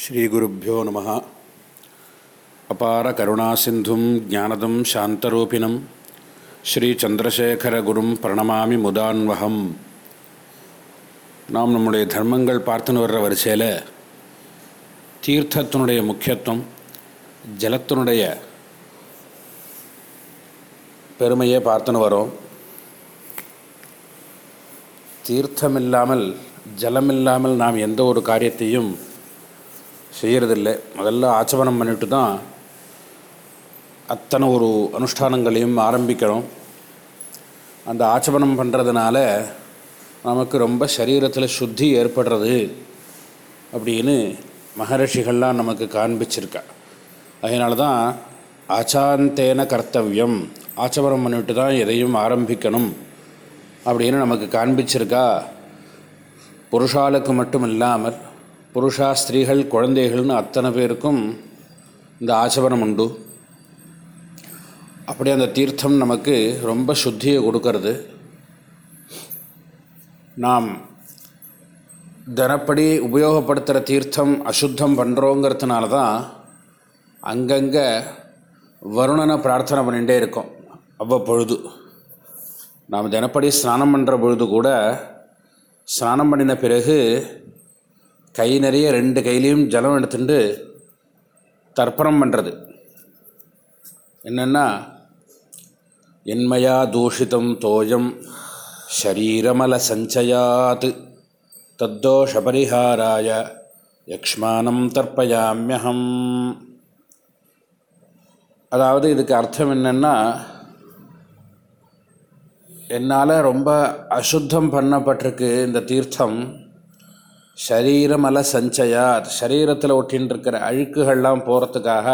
ஸ்ரீகுருப்போ நம. அபார கருணாசிந்தும் ஜானதம் சாந்தரூபிணம். ஸ்ரீ சந்திரசேகரகுரும் பிரணமாமி முதான்வகம். நாம் நம்முடைய தர்மங்கள் பார்த்துன்னு வர்ற வரிசையில் தீர்த்தத்தினுடைய முக்கியத்துவம் ஜலத்தினுடைய பெருமையே பார்த்துன்னு வரோம். தீர்த்தம் இல்லாமல் ஜலம் இல்லாமல் நாம் எந்த ஒரு காரியத்தையும் செய்கிறதில்லை முதல்ல ஆச்சபனம் பண்ணிட்டு தான் அத்தனை ஒரு அனுஷ்டானங்களையும் ஆரம்பிக்கிறோம் அந்த ஆச்சபணம் பண்ணுறதுனால நமக்கு ரொம்ப சரீரத்தில் சுத்தி ஏற்படுறது அப்படின்னு மகரிஷிகள்லாம் நமக்கு காண்பிச்சிருக்கா. அதனால தான் ஆச்சாந்தேன கர்த்தவியம் ஆச்சமனம் பண்ணிட்டு தான் எதையும் ஆரம்பிக்கணும் அப்படின்னு நமக்கு காண்பிச்சிருக்கா. புருஷாளுக்கு மட்டும் இல்லாமல் புருஷா ஸ்திரீகள் குழந்தைகள்னு அத்தனை பேருக்கும் இந்த ஆச்சபனம் உண்டு. அப்படி அந்த தீர்த்தம் நமக்கு ரொம்ப சுத்தியை கொடுக்கறது. நாம் தினப்படி உபயோகப்படுத்துகிற தீர்த்தம் அசுத்தம் பண்ணுறோங்கிறதுனால தான் அங்கங்கே வருணனை பிரார்த்தனை பண்ணிகிட்டே இருக்கோம் அவ்வப்பொழுது. நாம் தினப்படி ஸ்நானம் பண்ணுற பொழுது கூட ஸ்நானம் பண்ணின பிறகு கை நிறைய ரெண்டு கையிலையும் ஜலம் எடுத்துட்டு தர்ப்பணம் பண்ணுறது என்னென்னா என்மையா தூஷிதம் தோயம் ஷரீரமல சஞ்சயாத் தத்தோஷபரிஹாராய யக்ஷ்மானம் தர்ப்பயாமியகம் அதாவது இதுக்கு அர்த்தம் என்னென்னா என்னால் ரொம்ப அசுத்தம் பண்ணப்பட்டிருக்கு இந்த தீர்த்தம். சரீரமல சஞ்சயார் சரீரத்தில் ஒட்டின்னு அழுக்குகள்லாம் போகிறதுக்காக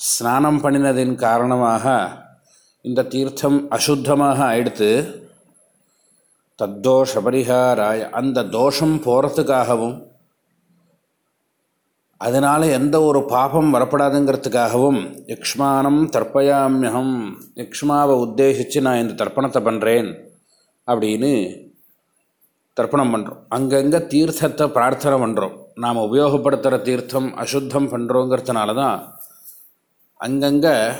ஸ்நானம் பண்ணினதின் காரணமாக இந்த தீர்த்தம் அசுத்தமாக ஆயிடுத்து தத்தோஷ பரிகாராய அந்த தோஷம் போகிறதுக்காகவும் அதனால் எந்த ஒரு பாபம் வரப்படாதுங்கிறதுக்காகவும் யக்ஷ்மானம் தர்ப்பயாமியகம் யக்ஷ்மாவை உத்தேசித்து நான் இந்த தர்ப்பணத்தை பண்ணுறேன் அப்படின்னு தர்ப்பணம் பண்ணுறோம் அங்கங்கே தீர்த்தத்தை பிரார்த்தனை பண்ணுறோம் நாம் உபயோகப்படுத்துகிற தீர்த்தம் அசுத்தம் பண்ணுறோங்கிறதுனால தான் அங்கங்கே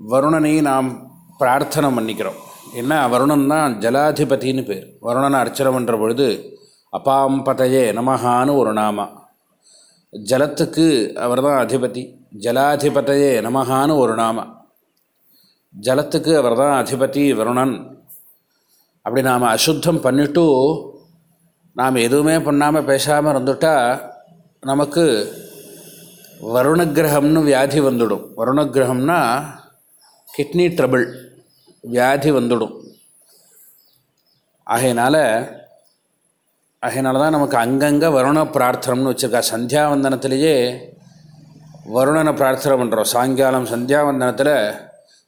வருணனை நாம் பிரார்த்தனை பண்ணிக்கிறோம். என்ன? வருணன் தான் ஜலாதிபதினு பேர். வருணனை அர்ச்சனை பண்ணுற பொழுது அப்பாம்பதையே நமஹான்னு ஒரு நாமா. ஜலத்துக்கு அவர் தான் அதிபதி. ஜலாதிபதையே நமஹான்னு ஒரு நாம. ஜலத்துக்கு அவர் தான் அதிபதி வருணன். அப்படி நாம் அசுத்தம் பண்ணிவிட்டு நாம் எதுவுமே பண்ணாமல் பேசாமல் இருந்துட்டால் நமக்கு வருணகிரகம்னு வியாதி வந்துடும். வருணகிரகம்னா கிட்னி ட்ரபிள் வியாதி வந்துடும். ஆகையினால் அதனால தான் நமக்கு அங்கங்கே வருண பிரார்த்தனம்னு வச்சுருக்கா. சந்தியாவந்தனத்திலேயே வருணனை பிரார்த்தனை பண்ணுறோம் சாயங்காலம் சந்தியாவந்தனத்தில்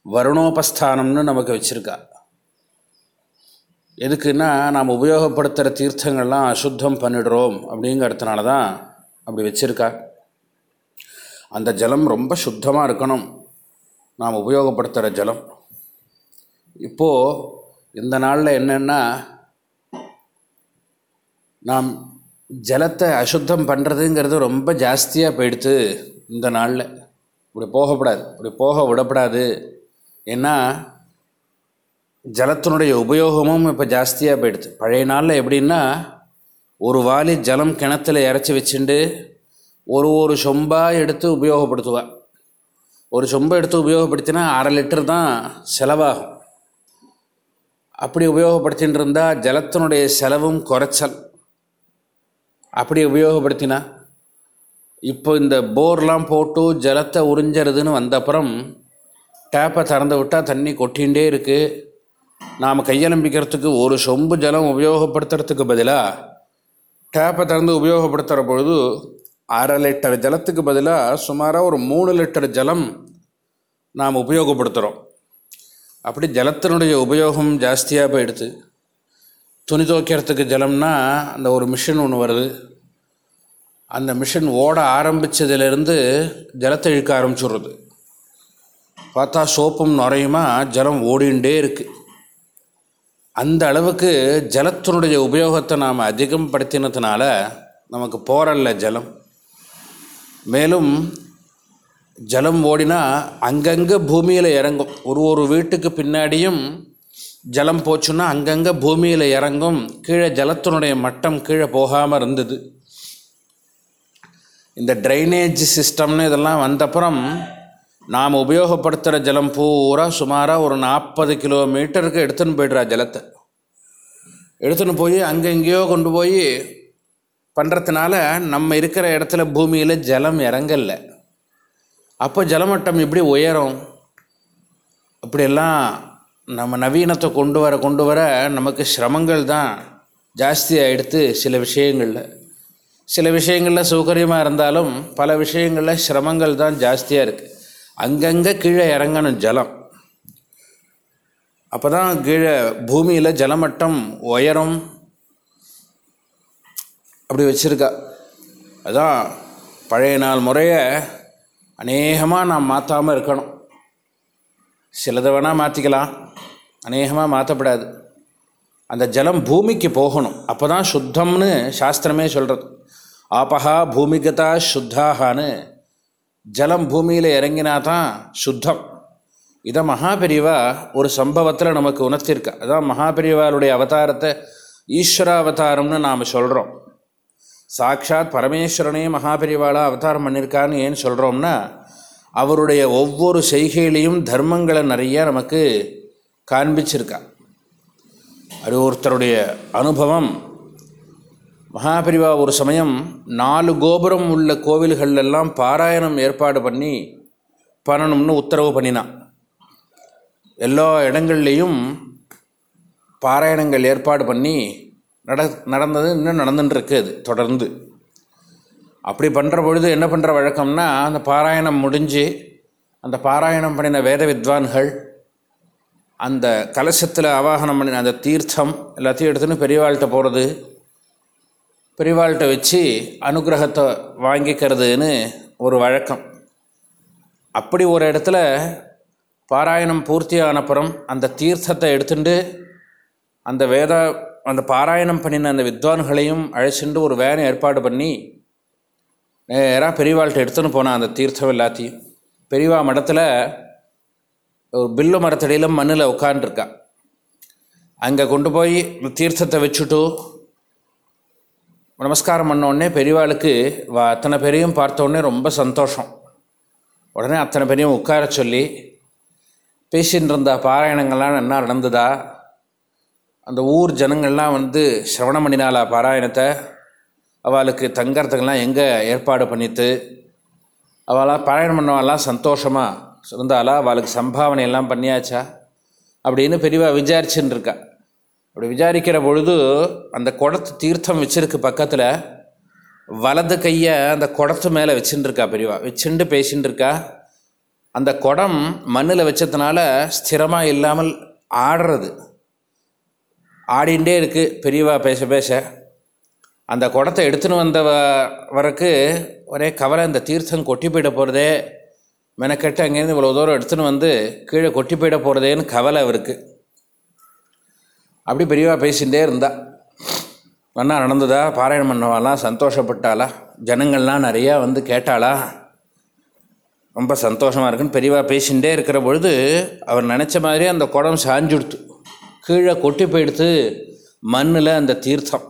வருணோபஸ்தானம்னு நமக்கு வச்சுருக்கா. எதுக்குன்னா நாம் உபயோகப்படுத்துகிற தீர்த்தங்கள்லாம் அசுத்தம் பண்ணிடுறோம் அப்படிங்கிறதுனால தான் அப்படி வச்சுருக்கா. அந்த ஜலம் ரொம்ப சுத்தமாக இருக்கணும். நாம் உபயோகப்படுத்துகிற ஜலம். இப்போது இந்த நாளில் என்னென்னா நாம் ஜலத்தை அசுத்தம் பண்ணுறதுங்கிறது ரொம்ப ஜாஸ்தியாக போயிடுத்து இந்த நாளில். இப்படி போகக்கூடாது இப்படி போக விடப்படாது. ஏன்னா ஜலத்தினுடைய உபயோகமும் இப்போ ஜாஸ்தியாக போயிடுது. பழைய நாளில் எப்படின்னா ஒரு வாலி ஜலம் கிணத்துல இறச்சி வச்சுண்டு ஒரு ஒரு சொம்பாக எடுத்து உபயோகப்படுத்துவா. ஒரு சொம்பை எடுத்து உபயோகப்படுத்தினா அரை லிட்டர் தான் செலவாகும். அப்படி உபயோகப்படுத்தின்னு இருந்தால் ஜலத்தினுடைய செலவும் குறைச்சல். அப்படி உபயோகப்படுத்தினா இப்போ இந்த போர்லாம் போட்டு ஜலத்தை உறிஞ்சறதுன்னு வந்தப்புறம் டேப்பை திறந்து விட்டால் தண்ணி கொட்டிகிட்டே இருக்குது நாம் கையலம்பிக்கிறதுக்கு ஒரு சொம்பு ஜலம் உபயோகப்படுத்துறதுக்கு பதிலாக டேப்பை திறந்து உபயோகப்படுத்துகிற பொழுது அரை லிட்டர் ஜலத்துக்கு பதிலாக சுமாராக ஒரு மூணு லிட்டர் ஜலம் நாம் உபயோகப்படுத்துகிறோம் அப்படி ஜலத்தினுடைய உபயோகம் ஜாஸ்தியாக போயிடுது. துணி துவைக்கிறதுக்கு ஜலம்னா அந்த ஒரு மிஷின் ஒன்று வருது. அந்த மிஷின் ஓட ஆரம்பித்ததுலேருந்து ஜலத்தை இழுக்க ஆரம்பிச்சுடுறது பார்த்தா சோப்பும் நுரையுமா ஜலம் ஓடிண்டே இருக்குது அந்த அளவுக்கு ஜலத்தினுடைய உபயோகத்தை நாம் அதிகம் படுத்தினதுனால நமக்கு போரல்ல ஜலம். மேலும் ஜலம் ஓடினா அங்கங்கே பூமியில் இறங்கும். ஒரு ஒரு வீட்டுக்கு பின்னாடியும் ஜலம் போச்சுன்னா அங்கங்கே பூமியில் இறங்கும். கீழே ஜலத்தினுடைய மட்டம் கீழே போகாமல் இருந்தது. இந்த ட்ரைனேஜ் சிஸ்டம்னு இதெல்லாம் வந்தப்புறம் நாம் உபயோகப்படுத்துகிற ஜலம் பூரா சுமாராக ஒரு நாற்பது கிலோமீட்டருக்கு எடுத்துன்னு போய்டுறா ஜலத்தை. எடுத்துன்னு போய் அங்கெங்கேயோ கொண்டு போய் பண்ணுறதுனால நம்ம இருக்கிற இடத்துல பூமியில் ஜலம் இறங்கலை. அப்போ ஜலமட்டம் எப்படி உயரும்? அப்படியெல்லாம் நம்ம நவீனத்தை கொண்டு வர கொண்டு வர நமக்கு சிரமங்கள் தான் ஜாஸ்தியாக எடுத்து சில விஷயங்களில். சில விஷயங்களில் சௌகரியமாக இருந்தாலும் பல விஷயங்களில் சிரமங்கள் தான் ஜாஸ்தியாக இருக்குது அங்கங்கே கீழே இறங்கணும் ஜலம். அப்போ தான் கீழே பூமியில் ஜலமட்டம் உயரும். அப்படி வச்சுருக்கா. அதான் பழைய நாள் முறையை அநேகமாக நாம் மாற்றாமல் இருக்கணும். சிலதை வேணால் மாற்றிக்கலாம் அநேகமாக மாற்றப்படாது அந்த ஜலம் பூமிக்கு போகணும். அப்போ தான் சுத்தம்னு சாஸ்திரமே சொல்கிறது ஆபஹா பூமிகதா சுத்தாகான்னு ஜலம் பூமியில் இறங்கினா தான் சுத்தம். இதை மகாபெரிவா ஒரு சம்பவத்தில் நமக்கு உணர்த்திருக்கா. அதான் மகாபெரிவாளுடைய அவதாரத்தை ஈஸ்வராவதாரம்னு நாம் சொல்கிறோம் சாக்ஷாத் பரமேஸ்வரனே மகாபெரிவாளாக அவதாரம் பண்ணியிருக்கான்னு ஏன் சொல்கிறோம்னா அவருடைய ஒவ்வொரு செய்கையிலையும் தர்மங்களை நிறைய நமக்கு காண்பிச்சிருக்கா. அது ஒருத்தருடைய அனுபவம் மகாபெரிவா ஒரு சமயம் நாலு கோபுரம் உள்ள கோவில்கள்லாம் பாராயணம் ஏற்பாடு பண்ணி பண்ணணும்னு உத்தரவு பண்ணினான் எல்லா இடங்கள்லேயும் பாராயணங்கள் ஏற்பாடு பண்ணி நட நடந்தது இன்னும் நடந்துட்டுருக்கு அது தொடர்ந்து. அப்படி பண்ணுற பொழுது என்ன பண்ணுற வழக்கம்னா அந்த பாராயணம் முடிஞ்சு அந்த பாராயணம் பண்ணின வேத வித்வான்கள் அந்த கலசத்தில் ஆவாகனம் பண்ணின அந்த தீர்த்தம் எல்லாத்தையும் எடுத்துன்னு பெரியவாள்கிட்ட போகிறது பெரிவாள்கிட்ட வச்சு அனுகிரகத்தை வாங்கிக்கிறதுன்னு ஒரு வழக்கம். அப்படி ஒரு இடத்துல பாராயணம் பூர்த்தி ஆனப்புறம் அந்த தீர்த்தத்தை எடுத்துட்டு அந்த வேத அந்த பாராயணம் பண்ணின அந்த வித்வான்களையும் அழைச்சிட்டு ஒரு வேனை ஏற்பாடு பண்ணி நேராக பெரியவாள்கிட்ட எடுத்துன்னு போனான் அந்த தீர்த்தம் எல்லாத்தையும். பெரியவா மடத்தில் ஒரு பில்லு மரத்தடியில் மண்ணில் உட்காண்டிருக்கா அங்கே கொண்டு போய் தீர்த்தத்தை வச்சுட்டு நமஸ்காரம் பண்ணோடனே பெரியவாளுக்கு வா அத்தனை பேரையும் பார்த்தோடனே ரொம்ப சந்தோஷம். உடனே அத்தனை பேரையும் உட்கார சொல்லி பேசின்னு இருந்த பாராயணங்கள்லாம் என்ன நடந்ததா? அந்த ஊர் ஜனங்கள்லாம் வந்து சிரவணம் பண்ணினாலா பாராயணத்தை? அவளுக்கு தங்கறதுக்கெல்லாம் எங்கே ஏற்பாடு பண்ணித்து? அவளாக பாராயணம் பண்ணவாலாம் சந்தோஷமாக இருந்தாலா அவளுக்கு சம்பாவனை எல்லாம் பண்ணியாச்சா? அப்படின்னு பெரியவா விசாரிச்சுன்னு இருக்கா அப்படி விசாரிக்கிற பொழுது அந்த குடத்து தீர்த்தம் வச்சிருக்கு பக்கத்தில். வலது கையை அந்த குடத்து மேலே வச்சுட்டுருக்கா பெரியவா. வச்சுட்டு பேசின்னு இருக்கா அந்த குடம் மண்ணில் வச்சதுனால ஸ்திரமாக இல்லாமல் ஆடுறது. ஆடிண்டே இருக்குது பெரியவா பேச பேச. அந்த குடத்தை எடுத்துன்னு வந்தவருக்கு ஒரே கவலை இந்த தீர்த்தம் கொட்டி போயிட போகிறதே மெனக்கெட்டு அங்கேருந்து இவ்வளோ தூரம் எடுத்துன்னு வந்து கீழே கொட்டி போயிட போகிறதேன்னு கவலை அவருக்கு. அப்படி பெரியவா பேசிகிட்டே இருந்தா. நன்னா நடந்ததா? பாராயணம் பண்ணவாலாம் சந்தோஷப்பட்டாளா? ஜனங்கள்லாம் நிறையா வந்து கேட்டாளா? ரொம்ப சந்தோஷமாக இருக்குன்னு பெரியவா பேசிகிட்டே இருக்கிற பொழுது அவர் நினச்ச மாதிரி அந்த குடம் சாஞ்சுடுத்து. கீழே கொட்டி போயிடுத்து மண்ணில் அந்த தீர்த்தம்.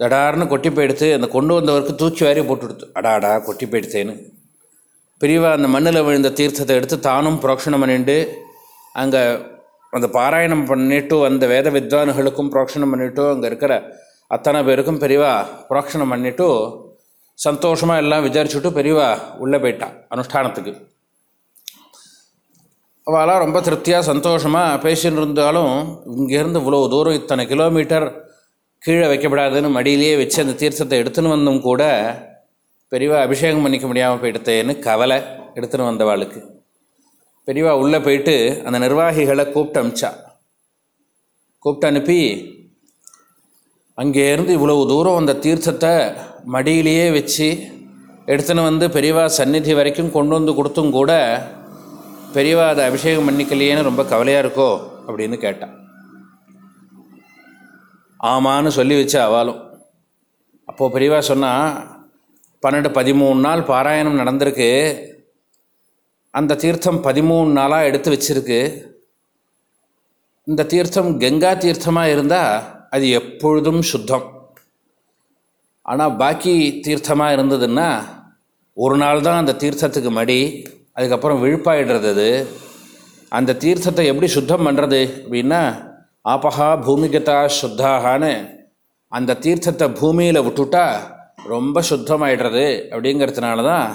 தடார்னு கொட்டி போயிடுத்து அந்த கொண்டு வந்தவருக்கு தூக்கி வாரி போட்டுடுத்து. அடாடா கொட்டி போயிடுத்தேன்னு. பெரியவா அந்த மண்ணில் விழுந்த தீர்த்தத்தை எடுத்து தானும் புரோக்ஷணம் பண்ணிட்டு அங்கே அந்த பாராயணம் பண்ணிட்டு அந்த வேத வித்வான்களுக்கும் புரோக்ஷணம் பண்ணிவிட்டு அங்கே இருக்கிற அத்தனை பேருக்கும் பெரியவா புரோக்ஷணம் பண்ணிவிட்டு சந்தோஷமாக எல்லாம் விசாரிச்சுட்டு பெரியவா உள்ளே போயிட்டான் அனுஷ்டானத்துக்கு. அவெல்லாம் ரொம்ப திருப்தியாக சந்தோஷமாக பேசின்னு இருந்தாலும் இங்கேருந்து இவ்வளோ தூரம் இத்தனை கிலோமீட்டர் கீழே வைக்கப்படாதுன்னு மடியிலேயே வச்சு அந்த தீர்த்தத்தை எடுத்துன்னு வந்தும் கூட பெரியவா அபிஷேகம் பண்ணிக்க முடியாமல் போயிடுத்தேன்னு கவலை எடுத்துன்னு வந்தவாளுக்கு. பெரியவா உள்ளே போயிட்டு அந்த நிர்வாகிகளை கூப்பிட்டு அமிச்சா. கூப்பிட்டு அனுப்பி அங்கேருந்து இவ்வளவு தூரம் அந்த தீர்த்தத்தை மடியிலேயே வச்சு எடுத்துன்னு வந்து பெரியவா சந்நிதி வரைக்கும் கொண்டு வந்து கொடுத்தும் கூட பெரியவா அதை அபிஷேகம் பண்ணிக்கலையேன்னு ரொம்ப கவலையாக இருக்கோ? அப்படின்னு கேட்டான் ஆமான்னு சொல்லி வச்சு அவாலும் அப்போது பெரியவா சொன்னால் பன்னெண்டு பதிமூணு நாள் பாராயணம் நடந்திருக்கு. அந்த தீர்த்தம் பதிமூணு நாளாக எடுத்து வச்சிருக்கு. இந்த தீர்த்தம் கங்கா தீர்த்தமாக இருந்தால் அது எப்பொழுதும் சுத்தம். ஆனால் பாக்கி தீர்த்தமாக இருந்ததுன்னா ஒரு நாள் தான் அந்த தீர்த்தத்துக்கு மடி அதுக்கப்புறம் விழுப்பாயிடுறது அது. அந்த தீர்த்தத்தை எப்படி சுத்தம் பண்ணுறது அப்படின்னா ஆபஹா பூமிகதா சுத்தாகான்னு அந்த தீர்த்தத்தை பூமியில் விட்டுட்டா ரொம்ப சுத்தமாயிடுறது அப்படிங்கிறதுனால தான்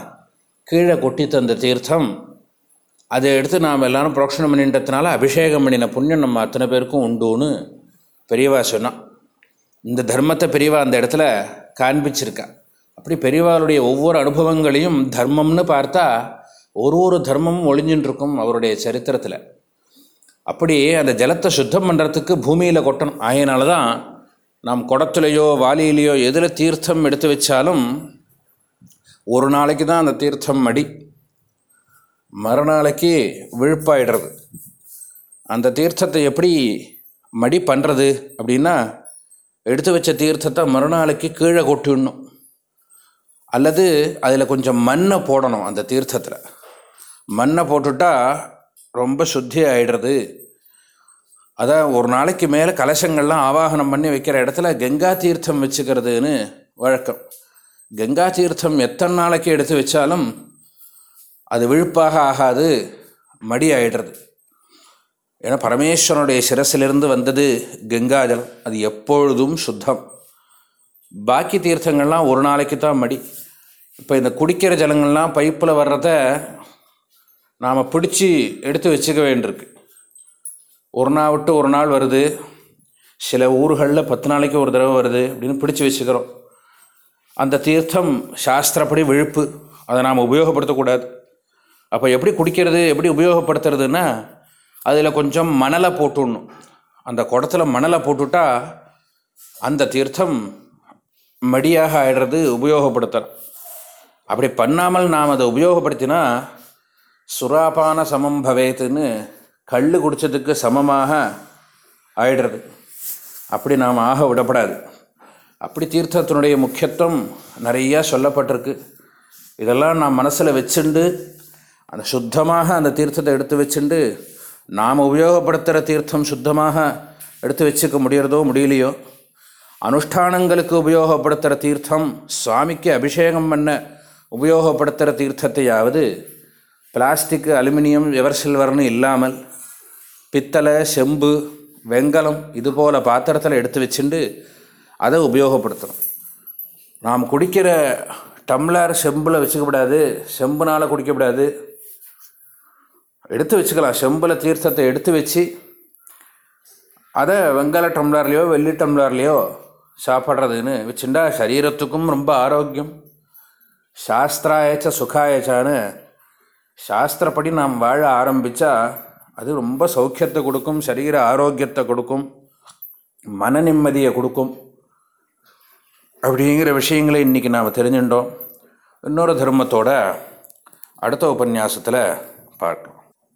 கீழே கொட்டி தந்த தீர்த்தம் அதை எடுத்து நாம் எல்லாரும் புரோக்ஷணம் பண்ணின்றதுனால அபிஷேகம் பண்ணின புண்ணியம் நம்ம அத்தனை பேருக்கும் உண்டுன்னு பெரியவா சொன்னான் இந்த தர்மத்தை பெரியவா அந்த இடத்துல காண்பிச்சிருக்கா. அப்படி பெரியவாளுடைய ஒவ்வொரு அனுபவங்களையும் தர்மம்னு பார்த்தா ஒரு ஒரு தர்மமும் ஒளிஞ்சுட்டுருக்கும் அவருடைய சரித்திரத்தில். அப்படி அந்த ஜலத்தை சுத்தம் பண்ணுறதுக்கு பூமியில் கொட்டணும். ஆகையினால தான் நாம் குடத்துலையோ வாலியிலேயோ எதில் தீர்த்தம் எடுத்து வச்சாலும் ஒரு நாளைக்கு தான் அந்த தீர்த்தம் மடி மறுநாளைக்கு விழுப்பாயிடுறது. அந்த தீர்த்தத்தை எப்படி மடி பண்ணுறது அப்படின்னா எடுத்து வச்ச தீர்த்தத்தை மறுநாளைக்கு கீழே கொட்டிடணும். அல்லது அதில் கொஞ்சம் மண்ணை போடணும் அந்த தீர்த்தத்தில். மண்ணை போட்டுட்டா ரொம்ப சுத்தி ஆகிடுறது அதான் ஒரு நாளைக்கு மேலே கலசங்கள்லாம் ஆவாகனம் பண்ணி வைக்கிற இடத்துல கங்கா தீர்த்தம் வச்சுக்கிறதுன்னு வழக்கம். கங்கா தீர்த்தம் எத்தனை நாளைக்கு எடுத்து வச்சாலும் அது விழுப்பாக ஆகாது மடி ஆயிடுறது. ஏன்னா பரமேஸ்வரனுடைய சிரசிலிருந்து வந்தது கங்காஜலம். அது எப்பொழுதும் சுத்தம். பாக்கி தீர்த்தங்கள்லாம் ஒரு நாளைக்கு தான் மடி. இப்போ இந்த குடிக்கிற ஜலங்கள்லாம் பைப்பில் வர்றத நாம் பிடிச்சி எடுத்து வச்சுக்க வேண்டியிருக்கு. ஒரு நாள் விட்டு ஒரு நாள் வருது. சில ஊர்களில் பத்து நாளைக்கு ஒரு தடவை வருது அப்படின்னு பிடிச்சி வச்சுக்கிறோம். அந்த தீர்த்தம் சாஸ்திரப்படி விழுப்பு. அதை நாம் உபயோகப்படுத்தக்கூடாது. அப்போ எப்படி குடிக்கிறது எப்படி உபயோகப்படுத்துறதுன்னா அதில் கொஞ்சம் மணலை போட்டுடணும். அந்த குடத்துல மணலை போட்டுட்டா அந்த தீர்த்தம் மடியாக ஆயிடுறது உபயோகப்படுத்தலாம் அப்படி பண்ணாமல் நாம் அதை உபயோகப்படுத்தினா சுறாபான சமம் பவேத்துன்னு கல் குடித்ததுக்கு சமமாக ஆயிடுறது. அப்படி நாம் ஆக விடப்படாது. அப்படி தீர்த்தத்தினுடைய முக்கியத்துவம் நிறையா சொல்லப்பட்டிருக்கு. இதெல்லாம் நான் மனசில் வச்சுண்டு அந்த சுத்தமாக அந்த தீர்த்தத்தை எடுத்து வச்சுண்டு நாம் உபயோகப்படுத்துகிற தீர்த்தம் சுத்தமாக எடுத்து வச்சுக்க முடியறதோ முடியலையோ? அனுஷ்டானங்களுக்கு உபயோகப்படுத்துகிற தீர்த்தம் சுவாமிக்கு அபிஷேகம் பண்ண உபயோகப்படுத்துகிற தீர்த்தத்தையாவது பிளாஸ்டிக் அலுமினியம் எவர் சில்வர்னு இல்லாமல் பித்தளை செம்பு வெங்கலம் இது போல் பாத்திரத்தில் எடுத்து வச்சுண்டு அதை உபயோகப்படுத்தணும். நாம் குடிக்கிற டம்ளர் செம்பில் வச்சுக்கப்படாது செம்புனால் குடிக்கக்கூடாது எடுத்து வச்சுக்கலாம். செம்பில் தீர்த்தத்தை எடுத்து வச்சு அதை வெங்கல டம்ளர்லேயோ வெள்ளி டம்ளர்லேயோ சாப்பிட்றதுன்னு வச்சுட்டா சரீரத்துக்கும் ரொம்ப ஆரோக்கியம். சாஸ்திராயச்ச சுகாயச்சான்னு சாஸ்திரப்படி நாம் வாழ ஆரம்பித்தா அது ரொம்ப சௌக்கியத்தை கொடுக்கும் சரீர ஆரோக்கியத்தை கொடுக்கும் மன நிம்மதியை கொடுக்கும். அப்படிங்கிற விஷயங்களை இன்றைக்கி நாம் தெரிஞ்சுட்டோம். இன்னொரு தர்மத்தோட அடுத்த உபன்யாசத்தில் பார்க்கலாம்.